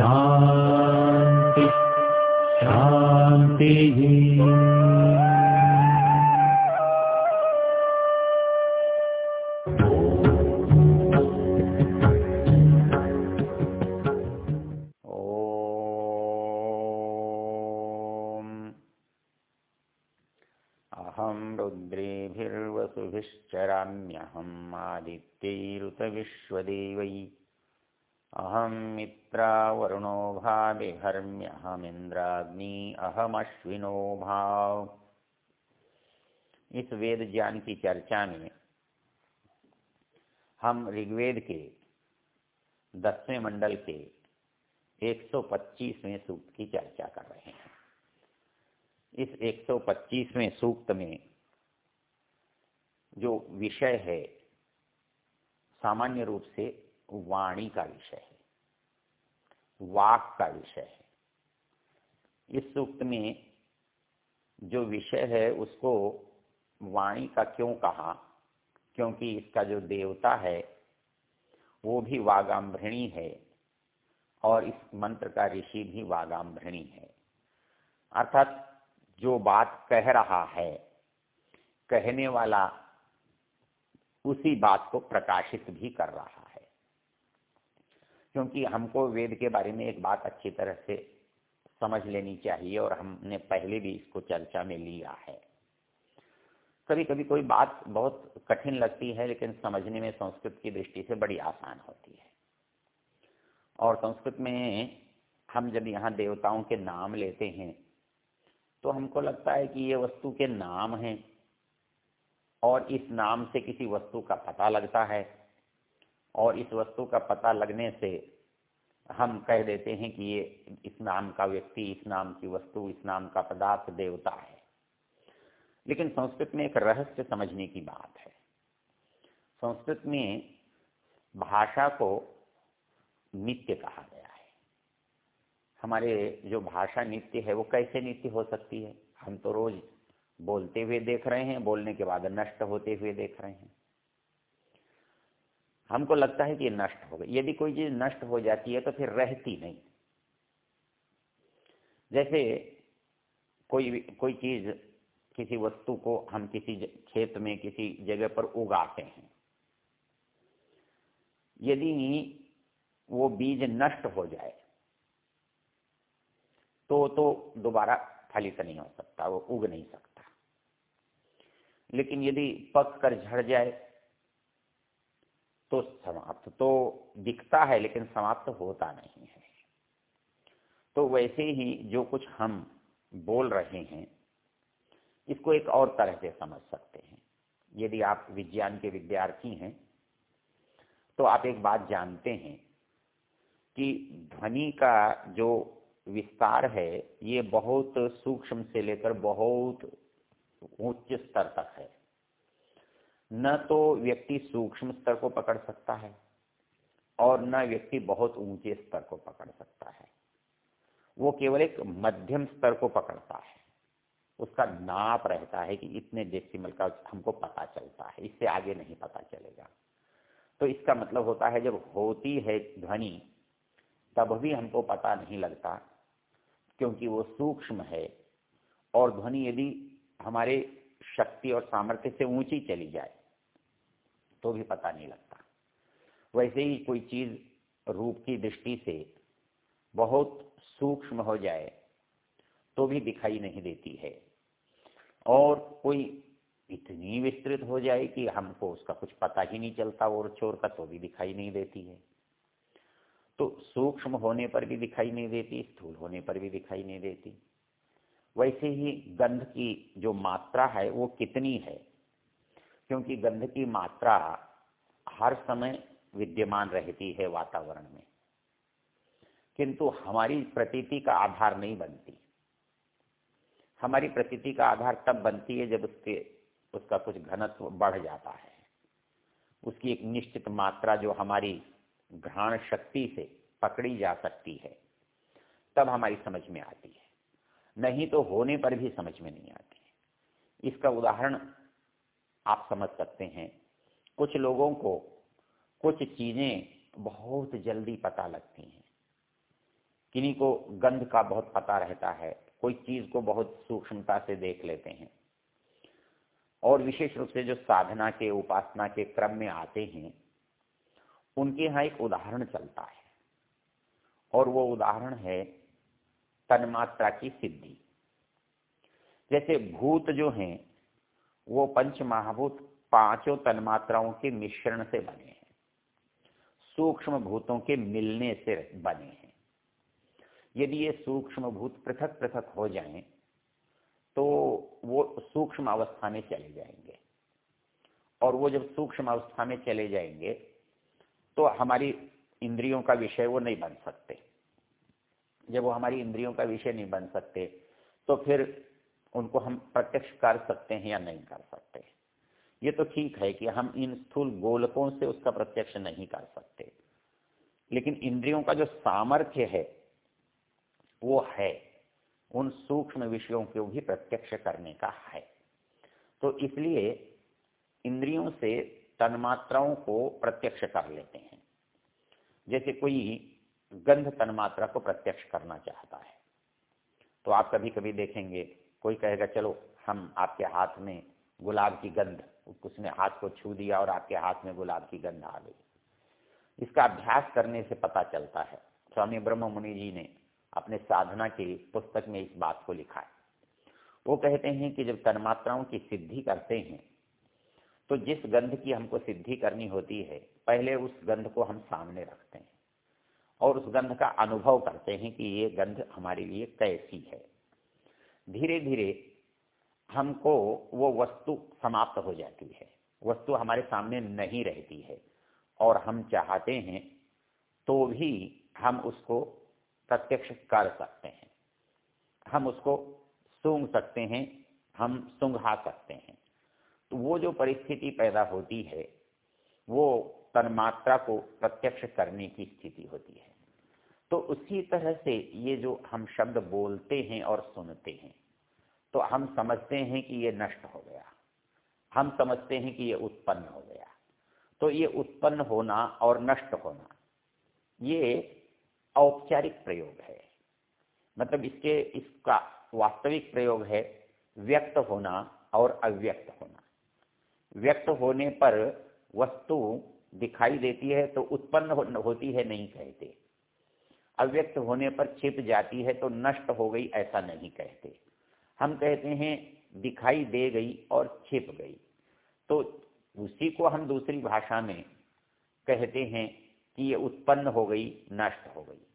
शान्ति अहम् रुद्रीभिर्वसुभिश्चराम्यहम् आदित्यैरुतविश्वदेवै। आदित्यैरुतविश्वदेवै अहं मित्रावरुणो भाविहर्म्यहमिन्द्राग्नि अहमश्विनो भाव। इस वेद ज्ञान की चर्चा में हम ऋग्वेद के दसवें मंडल के 125वें सूक्त की चर्चा कर रहे हैं। इस 125वें सूक्त में जो विषय है, सामान्य रूप से वाणी का विषय है, वाक का विषय है। इस सूक्त में जो विषय है, उसको वाणी का क्यों कहा? क्योंकि इसका जो देवता है, वो भी वागाम्भृणी है और इस मंत्र का ऋषि भी वागाम्भृणी है। अर्थात जो बात कह रहा है, कहने वाला उसी बात को प्रकाशित भी कर रहा है। क्योंकि हमको वेद के बारे में एक बात अच्छी तरह से समझ लेनी चाहिए और हमने पहले भी इसको चर्चा में लिया है। कभी कभी कोई बात बहुत कठिन लगती है, लेकिन समझने में संस्कृत की दृष्टि से बड़ी आसान होती है। और संस्कृत में हम जब यहाँ देवताओं के नाम लेते हैं तो हमको लगता है कि ये वस्तु के नाम हैं और इस नाम से किसी वस्तु का पता लगता है। और इस वस्तु का पता लगने से हम कह देते हैं कि ये इस नाम का व्यक्ति, इस नाम की वस्तु, इस नाम का पदार्थ देवता है। लेकिन संस्कृत में एक रहस्य समझने की बात है। संस्कृत में भाषा को नित्य कहा गया है। हमारे जो भाषा नित्य है, वो कैसे नित्य हो सकती है? हम तो रोज बोलते हुए देख रहे हैं, बोलने के बाद नष्ट होते हुए देख रहे हैं। हमको लगता है कि ये नष्ट हो गई। यदि कोई चीज़ नष्ट हो जाती है तो फिर रहती नहीं। जैसे कोई कोई चीज़ किसी वस्तु को हम किसी खेत में किसी जगह पर उगाते हैं। यदि वो बीज नष्ट हो जाए तो तो दोबारा फलित नहीं हो सकता, वो उग नहीं सकता। लेकिन यदि पक कर झड़ जाए तो समाप्त तो दिखता है, लेकिन समाप्त होता नहीं है। तो वैसे ही जो कुछ हम बोल रहे हैं, इसको एक और तरह से समझ सकते हैं। यदि आप विज्ञान के विद्यार्थी हैं तो आप एक बात जानते हैं कि ध्वनि का जो विस्तार है, ये बहुत सूक्ष्म से लेकर बहुत उच्च स्तर तक है। न तो व्यक्ति सूक्ष्म स्तर को पकड़ सकता है और न व्यक्ति बहुत ऊँचे स्तर को पकड़ सकता है। वो केवल एक मध्यम स्तर को पकड़ता है। उसका नाप रहता है कि इतने डेसिमल का हमको पता चलता है। इससे आगे नहीं पता चलेगा। तो इसका मतलब होता है जब होती है ध्वनि, तब भी हमको पता नहीं लगता क्योंकि वो सूक्ष्म है और ध्वनि यदि हमारे शक्ति और सामर्थ्य से ऊँची चली जाए तो भी पता नहीं लगता। वैसे ही कोई चीज़ रूप की दृष्टि से बहुत सूक्ष्म हो जाए तो भी दिखाई नहीं देती है। और कोई इतनी विस्तृत हो जाए कि हमको उसका कुछ पता ही नहीं चलता और चोर का तो भी दिखाई नहीं देती है। तो सूक्ष्म होने पर भी दिखाई नहीं देती, स्थूल होने पर भी दिखाई नहीं देती। वैसे ही गंध की जो मात्रा है, वो कितनी है? क्योंकि गंध की मात्रा हर समय विद्यमान रहती है वातावरण में। किंतु हमारी प्रतीति का आधार नहीं बनती। हमारी प्रतीति का आधार तब बनती है जब उसके, उसका कुछ घनत्व बढ़ जाता है। उसकी एक निश्चित मात्रा जो हमारी घ्राण शक्ति से पकड़ी जा सकती है, तब हमारी समझ में आती है। नहीं तो होने पर भी समझ में नहीं आती। इसका उदाहरण आप समझ सकते हैं। कुछ लोगों को कुछ चीज़ें बहुत जल्दी पता लगती हैं। किन्हीं को गंध का बहुत पता रहता है, कोई चीज़ को बहुत सूक्ष्मता से देख लेते हैं। और विशेष रूप से जो साधना के, उपासना के क्रम में आते हैं, उनके यहाँ एक उदाहरण चलता है। और वो उदाहरण है तन्मात्रा की सिद्धि। जैसे भूत जो हैं वो पंच महाभूत पाँचों तन्मात्राओं के मिश्रण से बने हैं। सूक्ष्म भूतों के मिलने से बने हैं। यदि ये सूक्ष्म भूत पृथक पृथक हो जाएँ तो वो सूक्ष्म अवस्था में चले जाएँगे। और वो जब सूक्ष्म अवस्था में चले जाएँगे तो हमारी इंद्रियों का विषय वो नहीं बन सकते। जब वो हमारी इंद्रियों का विषय नहीं बन सकते तो फिर उनको हम प्रत्यक्ष कर सकते हैं या नहीं कर सकते। ये तो ठीक है कि हम इन स्थूल गोलकों से उसका प्रत्यक्ष नहीं कर सकते। लेकिन इंद्रियों का जो सामर्थ्य है, वो है उन सूक्ष्म विषयों को भी प्रत्यक्ष करने का है। तो इसलिए इंद्रियों से तन्मात्राओं को प्रत्यक्ष कर लेते हैं। जैसे कोई गंध तन्मात्रा को प्रत्यक्ष करना चाहता है तो आप कभी कभी देखेंगे कोई कहेगा, चलो, हम आपके हाथ में गुलाब की गंध उसने हाथ को छू दिया और आपके हाथ में गुलाब की गंध आ गई। इसका अभ्यास करने से पता चलता है। स्वामी ब्रह्म मुनि जी ने अपने साधना की पुस्तक में इस बात को लिखा है। वो कहते हैं कि जब तन्मात्राओं की सिद्धि करते हैं तो जिस गंध की हमको सिद्धि करनी होती है, पहले उस गंध को हम सामने रखते हैं और उस गंध का अनुभव करते हैं कि ये गंध हमारे लिए कैसी है। धीरे धीरे हमको वो वस्तु समाप्त हो जाती है। वस्तु हमारे सामने नहीं रहती है और हम चाहते हैं तो भी हम उसको प्रत्यक्ष कर सकते हैं। हम उसको सूंघ सकते हैं, हम सुंघा सकते हैं। तो वो जो परिस्थिति पैदा होती है, वो तन्मात्रा को प्रत्यक्ष करने की स्थिति होती है। तो उसी तरह से ये जो हम शब्द बोलते हैं और सुनते हैं तो हम समझते हैं कि ये नष्ट हो गया। हम समझते हैं कि ये उत्पन्न हो गया। तो ये उत्पन्न होना और नष्ट होना, ये औपचारिक प्रयोग है। मतलब इसके, इसका वास्तविक प्रयोग है व्यक्त होना और अव्यक्त होना। व्यक्त होने पर वस्तु दिखाई देती है तो उत्पन्न होती है नहीं कहते। अव्यक्त होने पर छिप जाती है तो नष्ट हो गई, ऐसा नहीं कहते। हम कहते हैं, दिखाई दे गई और छिप गई। तो उसी को हम दूसरी भाषा में कहते हैं कि ये उत्पन्न हो गई, नष्ट हो गई।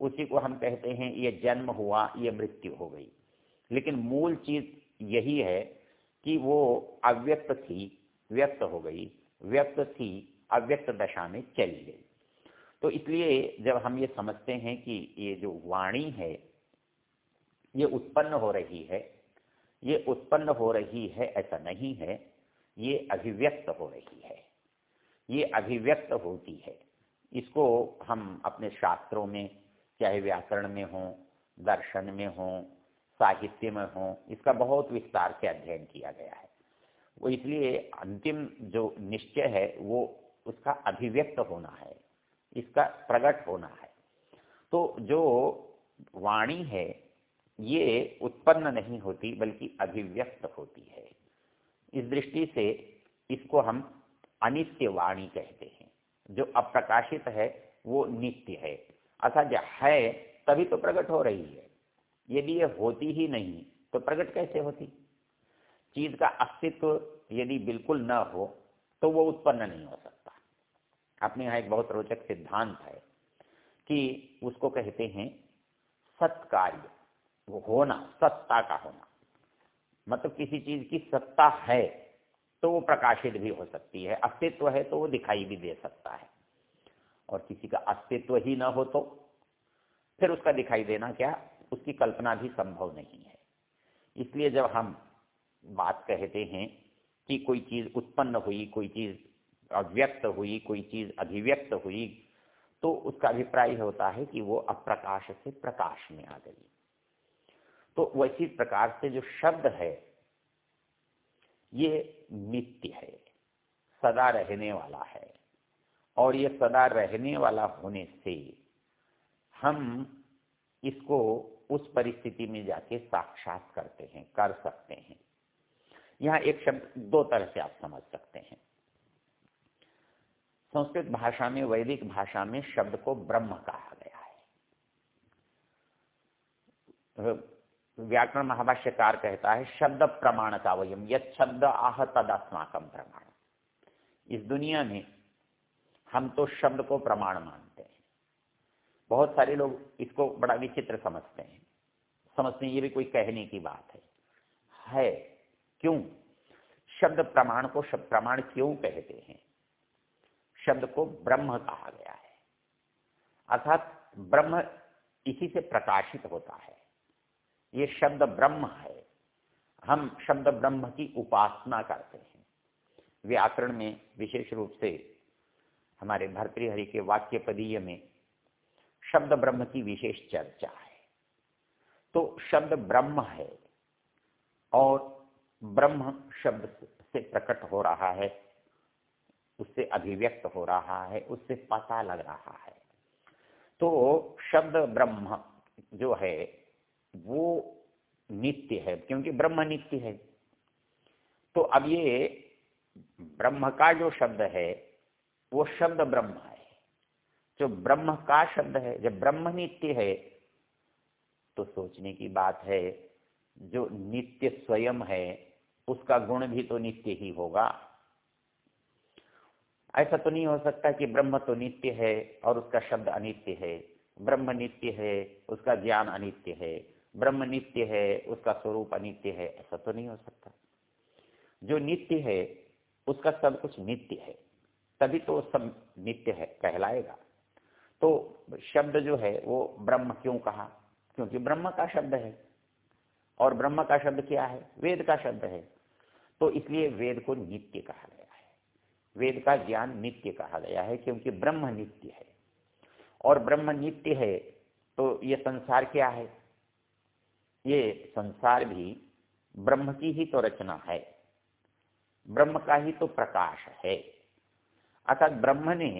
उसी को हम कहते हैं, ये जन्म हुआ, ये मृत्यु हो गई। लेकिन मूल चीज़ यही है कि वो अव्यक्त थी, व्यक्त हो गई, व्यक्त थी, अव्यक्त दशा में चली गई। तो इसलिए जब हम ये समझते हैं कि ये जो वाणी है, ये उत्पन्न हो रही है, ये उत्पन्न हो रही है ऐसा नहीं है, ये अभिव्यक्त हो रही है। ये अभिव्यक्त होती है। इसको हम अपने शास्त्रों में, चाहे व्याकरण में हो, दर्शन में हो, साहित्य में हो, इसका बहुत विस्तार से अध्ययन किया गया है। वो इसलिए अंतिम जो निश्चय है, वो उसका अभिव्यक्त होना है। इसका प्रकट होना है। तो जो वाणी है, ये उत्पन्न नहीं होती, बल्कि अभिव्यक्त होती है। इस दृष्टि से इसको हम अनित्य वाणी कहते हैं। जो अप्रकाशित है, वो नित्य है। अर्थात है, तभी तो प्रकट हो रही है। यदि ये होती ही नहीं तो प्रकट कैसे होती? चीज़ का अस्तित्व यदि बिल्कुल न हो तो वो उत्पन्न नहीं हो सकता। अपने यहाँ एक बहुत रोचक सिद्धांत है कि उसको कहते हैं सत्कार्य। वो होना, सत्ता का होना। मतलब किसी चीज़ की सत्ता है तो वो प्रकाशित भी हो सकती है। अस्तित्व है तो वो दिखाई भी दे सकता है। और किसी का अस्तित्व ही ना हो तो फिर उसका दिखाई देना क्या? उसकी कल्पना भी संभव नहीं है। इसलिए जब हम बात कहते हैं कि कोई चीज़ उत्पन्न हुई, कोई चीज़ अव्यक्त हुई, कोई चीज़ अभिव्यक्त हुई तो उसका अभिप्राय होता है कि वो अप्रकाश से प्रकाश में आ गई। तो वैसी प्रकार से जो शब्द है, ये नित्य है, सदा रहने वाला है। और ये सदा रहने वाला होने से हम इसको उस परिस्थिति में जाके साक्षात करते हैं, कर सकते हैं। यहाँ एक शब्द, दो तरह से आप समझ सकते हैं। संस्कृत भाषा में, वैदिक भाषा में शब्द को ब्रह्म कहा गया है। व्याकरण महाभाष्यकार कहता है, शब्द प्रमाण का वयम यद शब्द आह तद अस्माकम प्रमाण। इस दुनिया में हम तो शब्द को प्रमाण मानते हैं। बहुत सारे लोग इसको बड़ा विचित्र समझते हैं। समझते हैं, ये भी कोई कहने की बात है। है, क्यों? शब्द प्रमाण को शब्द प्रमाण क्यों कहते हैं? शब्द को ब्रह्म कहा गया है। अर्थात ब्रह्म इसी से प्रकाशित होता है। ये शब्द ब्रह्म है। हम शब्द ब्रह्म की उपासना करते हैं। व्याकरण में विशेष रूप से हमारे भरतृहरि के वाक्य पदीय में शब्द ब्रह्म की विशेष चर्चा है। तो शब्द ब्रह्म है और ब्रह्म शब्द से प्रकट हो रहा है। उससे अभिव्यक्त हो रहा है, उससे पता लग रहा है। तो शब्द ब्रह्म जो है, वो नित्य है, क्योंकि ब्रह्म नित्य है। तो अब ये ब्रह्म का जो शब्द है, वो शब्द ब्रह्म है। जो ब्रह्म का शब्द है, जब ब्रह्म नित्य है तो सोचने की बात है, जो नित्य स्वयं है, उसका गुण भी तो नित्य ही होगा। ऐसा तो नहीं हो सकता कि ब्रह्म तो नित्य है और उसका शब्द अनित्य है। ब्रह्म नित्य है, उसका ज्ञान अनित्य है। ब्रह्म नित्य है, उसका स्वरूप अनित्य है। ऐसा तो नहीं हो सकता। जो नित्य है, उसका सब कुछ नित्य है। तभी तो सब नित्य है, कहलाएगा। तो शब्द जो है, वो ब्रह्म क्यों कहा? क्योंकि ब्रह्म का शब्द है। और ब्रह्म का शब्द क्या है? वेद का शब्द है। तो इसलिए वेद को नित्य कहा गया वेद का ज्ञान नित्य कहा गया है, क्योंकि ब्रह्म नित्य है। और ब्रह्म नित्य है तो ये संसार क्या है? ये संसार भी ब्रह्म की ही तो रचना है। ब्रह्म का ही तो प्रकाश है। अर्थात ब्रह्म ने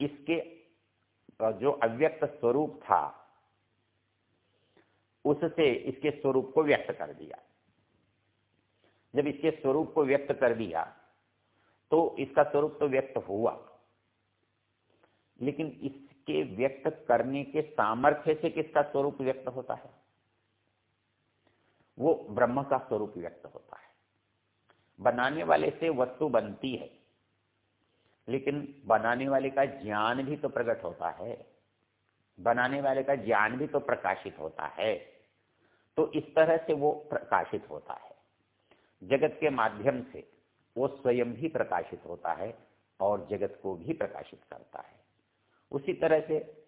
इसके जो अव्यक्त स्वरूप था, उससे इसके स्वरूप को व्यक्त कर दिया। जब इसके स्वरूप को व्यक्त कर दिया तो इसका स्वरूप तो व्यक्त हुआ। लेकिन इसके व्यक्त करने के सामर्थ्य से किसका स्वरूप व्यक्त होता है? वो ब्रह्म का स्वरूप व्यक्त होता है। बनाने वाले से वस्तु बनती है, लेकिन बनाने वाले का ज्ञान भी तो प्रकट होता है। बनाने वाले का ज्ञान भी तो प्रकाशित होता है। तो इस तरह से वो प्रकाशित होता है। जगत के माध्यम से वो स्वयं भी प्रकाशित होता है और जगत को भी प्रकाशित करता है। उसी तरह से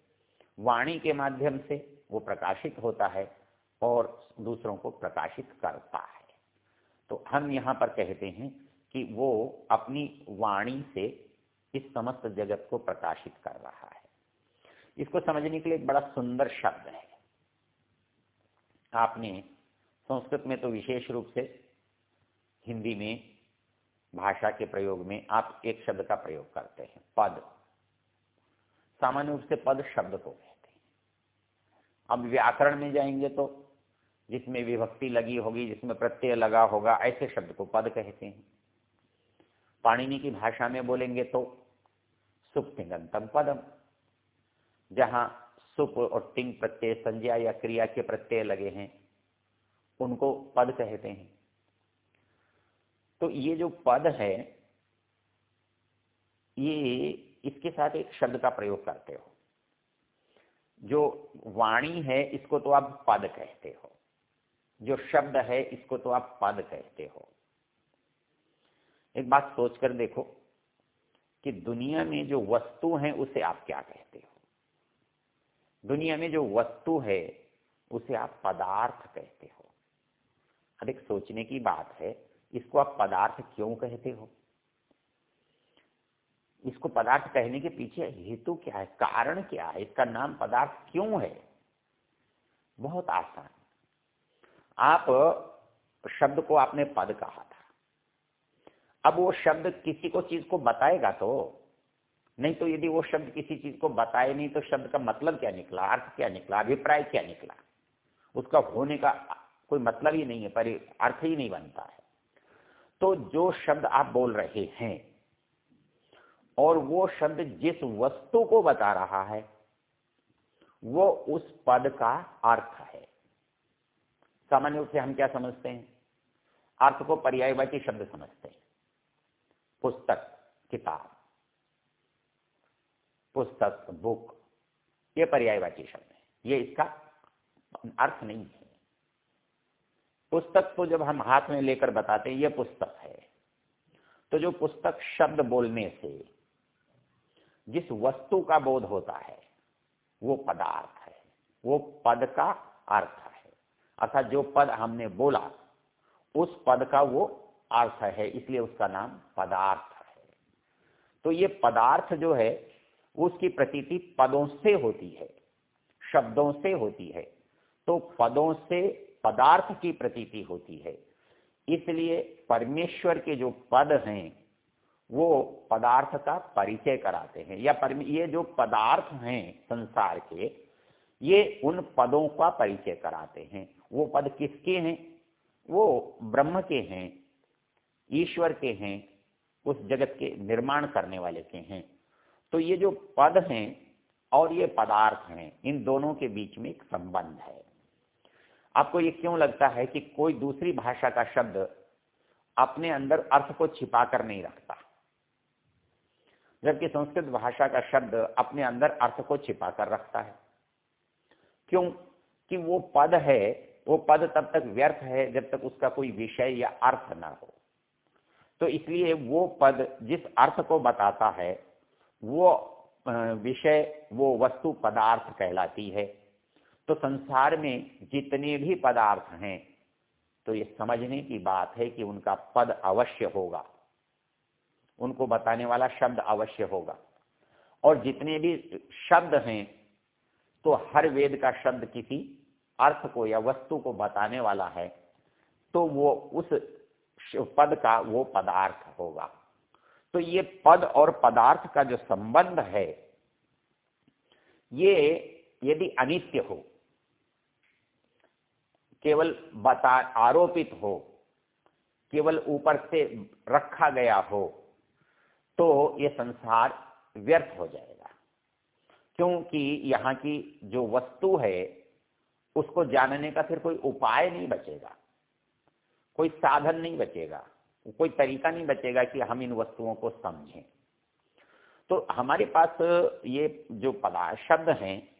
वाणी के माध्यम से वो प्रकाशित होता है और दूसरों को प्रकाशित करता है। तो हम यहाँ पर कहते हैं कि वो अपनी वाणी से इस समस्त जगत को प्रकाशित कर रहा है। इसको समझने के लिए एक बड़ा सुंदर शब्द है। आपने संस्कृत में तो विशेष रूप से हिंदी में भाषा के प्रयोग में आप एक शब्द का प्रयोग करते हैं, पद। सामान्य रूप से पद शब्द को कहते हैं। अब व्याकरण में जाएँगे तो जिसमें विभक्ति लगी होगी, जिसमें प्रत्यय लगा होगा, ऐसे शब्द को पद कहते हैं। पाणिनि की भाषा में बोलेंगे तो सुप्तिंगंतम पदम। जहाँ सुप और टिंग प्रत्यय संज्ञा या क्रिया के प्रत्यय लगे हैं, उनको पद कहते हैं। तो ये जो पद है, ये इसके साथ एक शब्द का प्रयोग करते हो। जो वाणी है, इसको तो आप पद कहते हो। जो शब्द है, इसको तो आप पद कहते हो। एक बात सोचकर देखो कि दुनिया में जो वस्तु है, उसे आप क्या कहते हो? दुनिया में जो वस्तु है, उसे आप पदार्थ कहते हो। अधिक सोचने की बात है इसको आप पदार्थ क्यों कहते हो? इसको पदार्थ कहने के पीछे हेतु क्या है? कारण क्या है? इसका नाम पदार्थ क्यों है? बहुत आसान। आप शब्द को आपने पद कहा था। अब वो शब्द किसी को चीज़ को बताएगा तो? नहीं तो यदि वो शब्द किसी चीज़ को बताए नहीं तो शब्द का मतलब क्या निकला? अर्थ क्या निकला? अभिप्राय क्या निकला? उसका होने का कोई मतलब ही नहीं है, पर, अर्थ ही नहीं बनता है। तो जो शब्द आप बोल रहे हैं, और वो शब्द जिस वस्तु को बता रहा है, वो उस पद का अर्थ है। सामान्य रूप से हम क्या समझते हैं? अर्थ को पर्यायवाची शब्द समझते हैं। पुस्तक, किताब, पुस्तक, बुक, ये पर्यायवाची शब्द है। ये इसका अर्थ नहीं है। पुस्तक तो जब हम हाथ में लेकर बताते हैं, ये पुस्तक है। तो जो पुस्तक शब्द बोलने से, जिस वस्तु का बोध होता है, वो पदार्थ है। वो पद का अर्थ है। अर्थात जो पद हमने बोला, उस पद का वो अर्थ है। इसलिए उसका नाम पदार्थ है। तो ये पदार्थ जो है, उसकी प्रतीति पदों से होती है, शब्दों से होती है। तो पदों से पदार्थ की प्रतीति होती है। इसलिए परमेश्वर के जो पद हैं, वो पदार्थ का परिचय कराते हैं। या ये जो पदार्थ हैं संसार के, ये उन पदों का परिचय कराते हैं। वो पद किसके हैं? वो ब्रह्म के हैं, ईश्वर के हैं, उस जगत के निर्माण करने वाले के हैं। तो ये जो पद हैं और ये पदार्थ हैं, इन दोनों के बीच में एक संबंध है। आपको ये क्यों लगता है कि कोई दूसरी भाषा का शब्द अपने अंदर अर्थ को छिपा कर नहीं रखता? जबकि संस्कृत भाषा का शब्द अपने अंदर अर्थ को छिपा कर रखता है। क्यों? कि वो पद है, वो पद तब तक व्यर्थ है जब तक उसका कोई विषय या अर्थ ना हो। तो इसलिए वो पद जिस अर्थ को बताता है, वो विषय, वो वस्तु पदार्थ कहलाती है। तो संसार में जितने भी पदार्थ हैं तो ये समझने की बात है कि उनका पद अवश्य होगा। उनको बताने वाला शब्द अवश्य होगा। और जितने भी शब्द हैं तो हर वेद का शब्द किसी अर्थ को या वस्तु को बताने वाला है तो वो उस पद का वो पदार्थ होगा। तो ये पद और पदार्थ का जो संबंध है, ये यदि अनित्य हो केवल बता, आरोपित हो, केवल ऊपर से रखा गया हो तो ये संसार व्यर्थ हो जाएगा। क्योंकि यहाँ की जो वस्तु है, उसको जानने का फिर कोई उपाय नहीं बचेगा। कोई साधन नहीं बचेगा। कोई तरीका नहीं बचेगा कि हम इन वस्तुओं को समझें। तो हमारे पास ये जो पदार्थ शब्द हैं,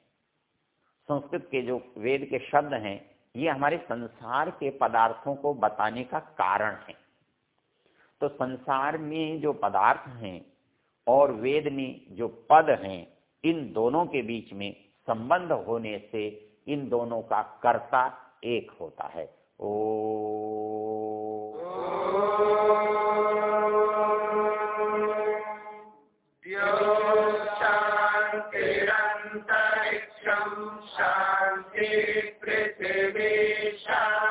संस्कृत के जो वेद के शब्द हैं ये हमारे संसार के पदार्थों को बताने का कारण है। तो संसार में जो पदार्थ हैं और वेद में जो पद हैं, इन दोनों के बीच में संबंध होने से इन दोनों का कर्ता एक होता है। ओ Uh,